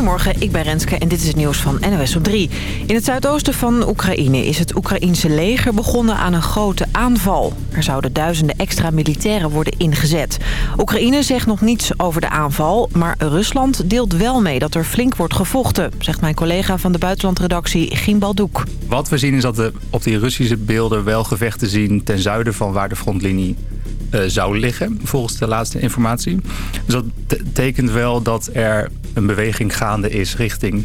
Goedemorgen, ik ben Renske en dit is het nieuws van NOS op 3. In het zuidoosten van Oekraïne is het Oekraïense leger begonnen aan een grote aanval. Er zouden duizenden extra militairen worden ingezet. Oekraïne zegt nog niets over de aanval, maar Rusland deelt wel mee dat er flink wordt gevochten, zegt mijn collega van de buitenlandredactie Gien Baldoek. Wat we zien is dat we op die Russische beelden wel gevechten zien ten zuiden van waar de frontlinie uh, zou liggen, volgens de laatste informatie. Dus dat betekent wel dat er een beweging gaande is richting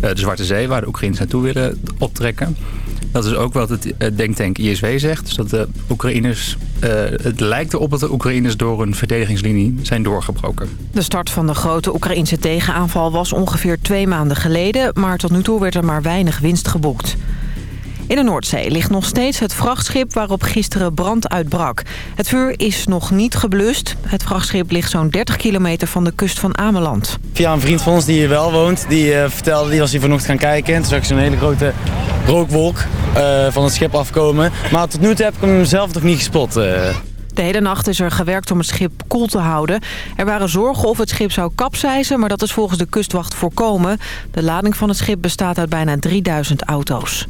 uh, de Zwarte Zee... waar de Oekraïners naartoe willen optrekken. Dat is ook wat het uh, denktank ISW zegt. Dus dat de Oekraïners, het lijkt erop dat de Oekraïners door een verdedigingslinie zijn doorgebroken. De start van de grote Oekraïnse tegenaanval was ongeveer twee maanden geleden... maar tot nu toe werd er maar weinig winst geboekt. In de Noordzee ligt nog steeds het vrachtschip waarop gisteren brand uitbrak. Het vuur is nog niet geblust. Het vrachtschip ligt zo'n 30 kilometer van de kust van Ameland. Via een vriend van ons die hier wel woont, die uh, vertelde, die was hier vanochtend gaan kijken. En toen zag ik zo'n hele grote rookwolk uh, van het schip afkomen. Maar tot nu toe heb ik hem zelf nog niet gespot. Uh. De hele nacht is er gewerkt om het schip koel te houden. Er waren zorgen of het schip zou kapseizen, maar dat is volgens de kustwacht voorkomen. De lading van het schip bestaat uit bijna 3000 auto's.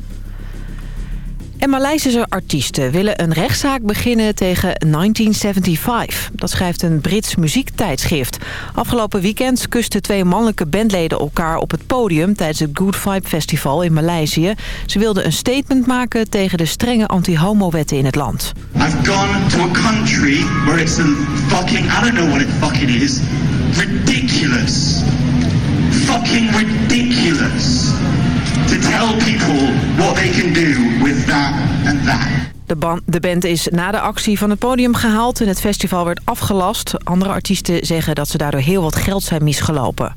En Maleisische artiesten willen een rechtszaak beginnen tegen 1975. Dat schrijft een Brits muziektijdschrift. Afgelopen weekend kusten twee mannelijke bandleden elkaar op het podium... tijdens het Good Vibe Festival in Maleisië. Ze wilden een statement maken tegen de strenge anti-homo-wetten in het land. I've gone to a country where it's a fucking... I don't know what it fucking is. Ridiculous. Fucking ridiculous to tell people what they can do with that and that. De, band, de band is na de actie van het podium gehaald en het festival werd afgelast. Andere artiesten zeggen dat ze daardoor heel wat geld zijn misgelopen.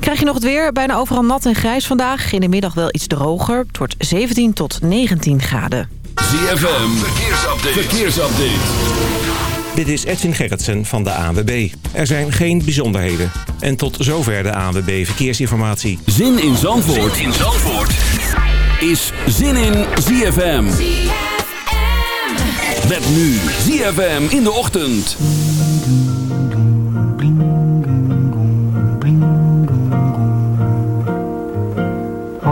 Krijg je nog het weer? Bijna overal nat en grijs vandaag. In de middag wel iets droger. Het wordt 17 tot 19 graden. ZFM, verkeersupdate. verkeersupdate. Dit is Edwin Gerritsen van de ANWB. Er zijn geen bijzonderheden. En tot zover de ANWB Verkeersinformatie. Zin in Zandvoort, zin in Zandvoort. is Zin in ZFM. ZFM. Met nu ZFM in de ochtend.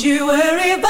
Don't you worry about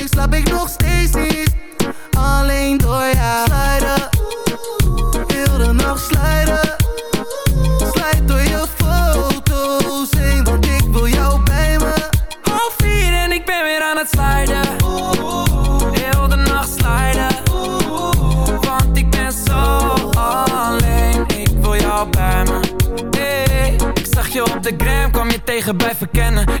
slaap ik nog steeds niet. Alleen door jou. Slijden Heel de nacht slijden Slijt door je foto's heen Want ik wil jou bij me. Half vier en ik ben weer aan het sliden Heel de nacht sliden Want ik ben zo alleen. Ik wil jou bij me. Ik zag je op de gram, kwam je tegen bij verkennen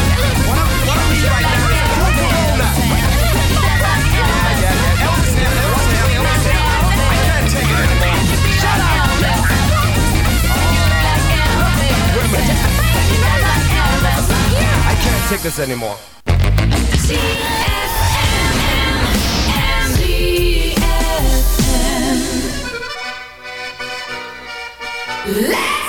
take this anymore. Let's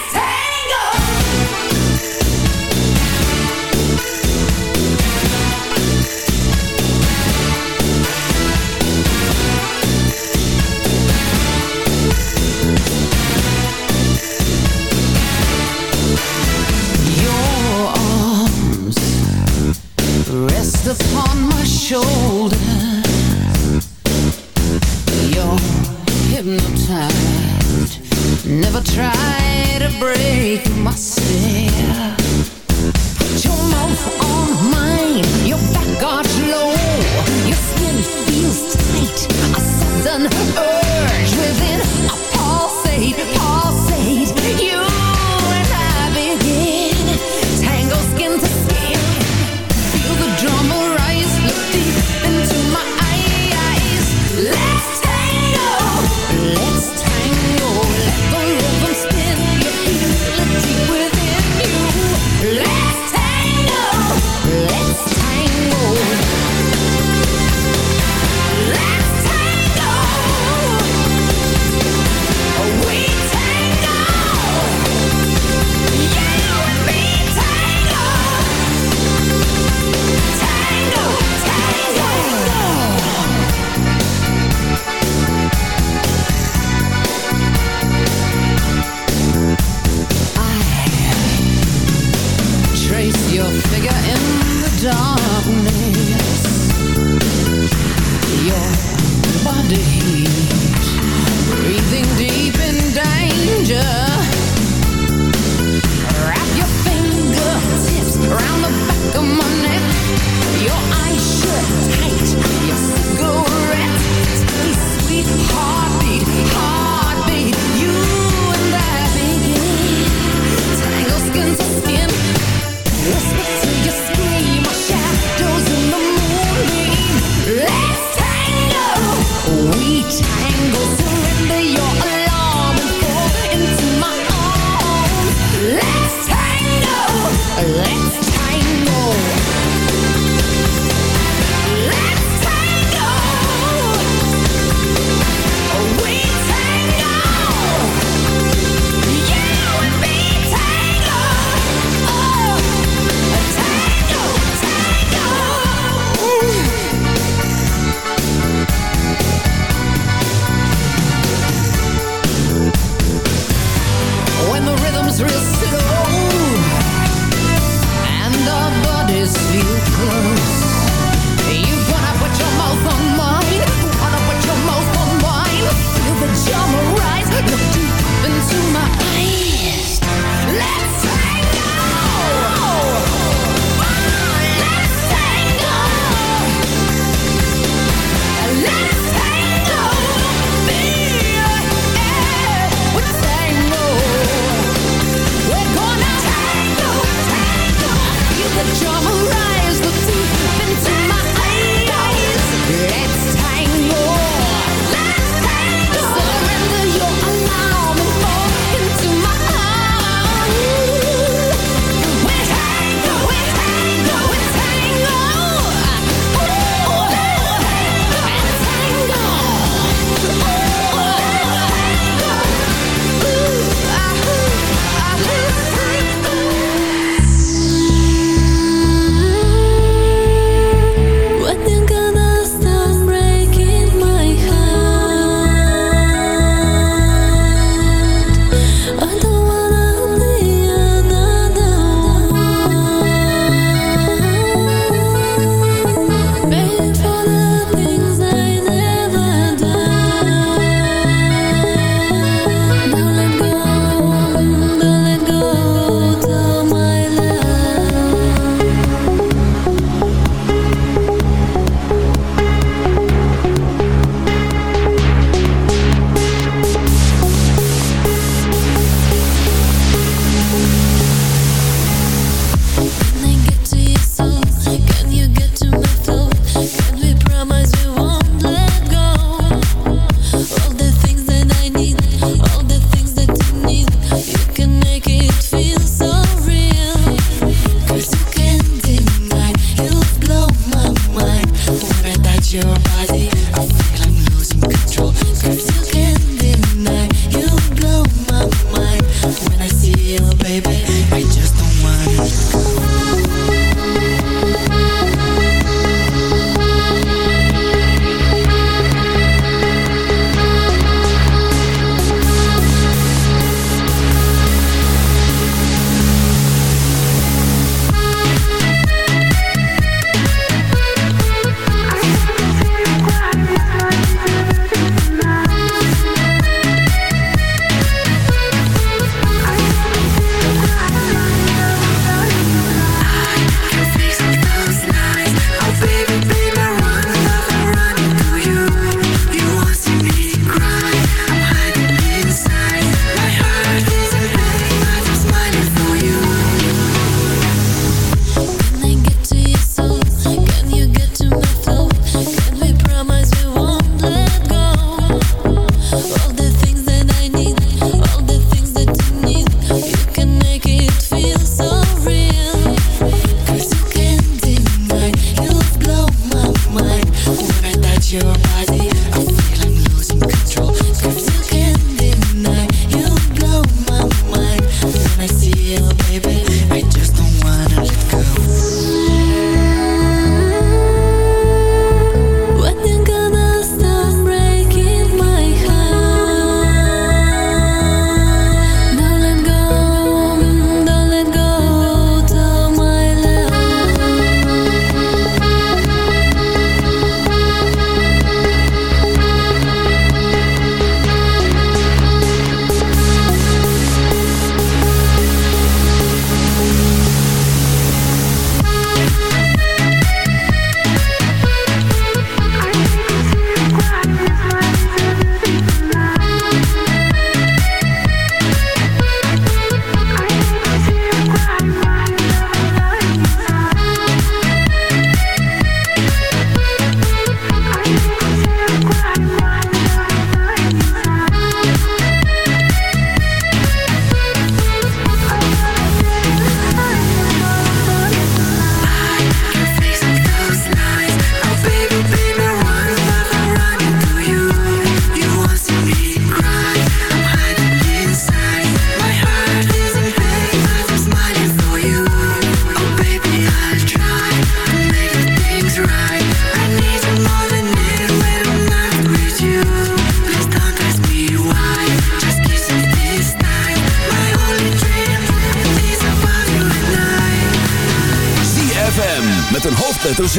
hoofdletter Z.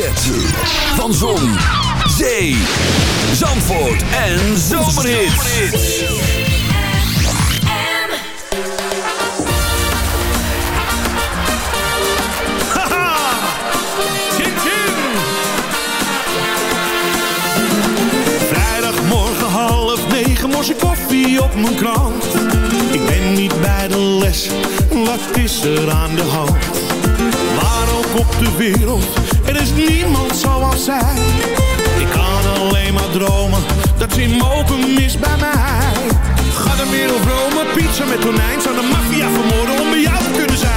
Van Zon, Zee, Zandvoort en Zomerhits. Vrijdagmorgen half negen, morse koffie op mijn krant. Ik ben niet bij de les, wat is er aan de hand? Waar ook op de wereld, er is niemand zoals zij. Ik kan alleen maar dromen, dat ze mogen mis bij mij. Ga de wereld Rome, pizza met tonijn. Zou de maffia vermoorden om bij jou te kunnen zijn.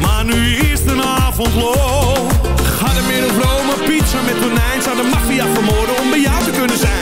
Maar nu is de avond lol. Ga de pizza met tonijn. Zou de maffia vermoorden om bij jou te kunnen zijn.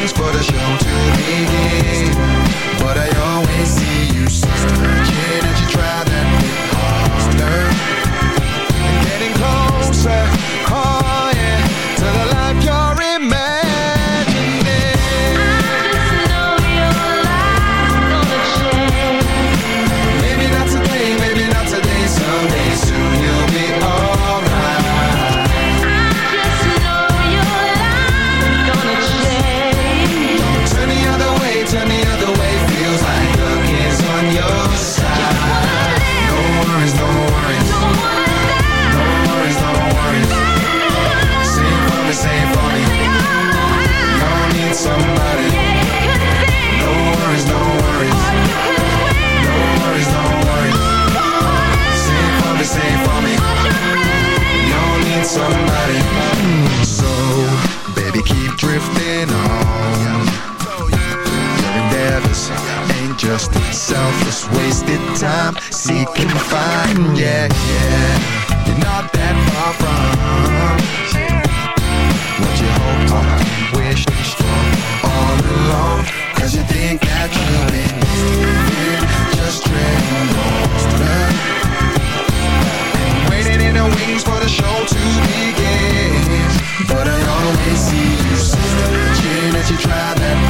please put a show to me wasted time seeking and find, yeah, yeah. You're not that far from What you hope for, wished. For All alone Cause you think that you've been living Just dreaming And waiting in the wings for the show to begin. But I always see you, sister Cheering that you try that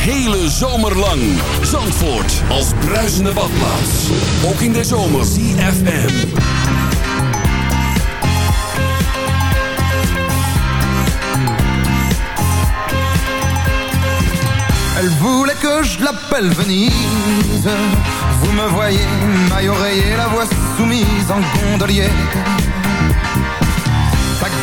Hele zomer lang. Zandvoort als bruisende badplaats. Ook in de zomer. CFM. Elle voulait que je l'appelle Venise. Vous me voyez, maille oreiller, la voix soumise en gondolier.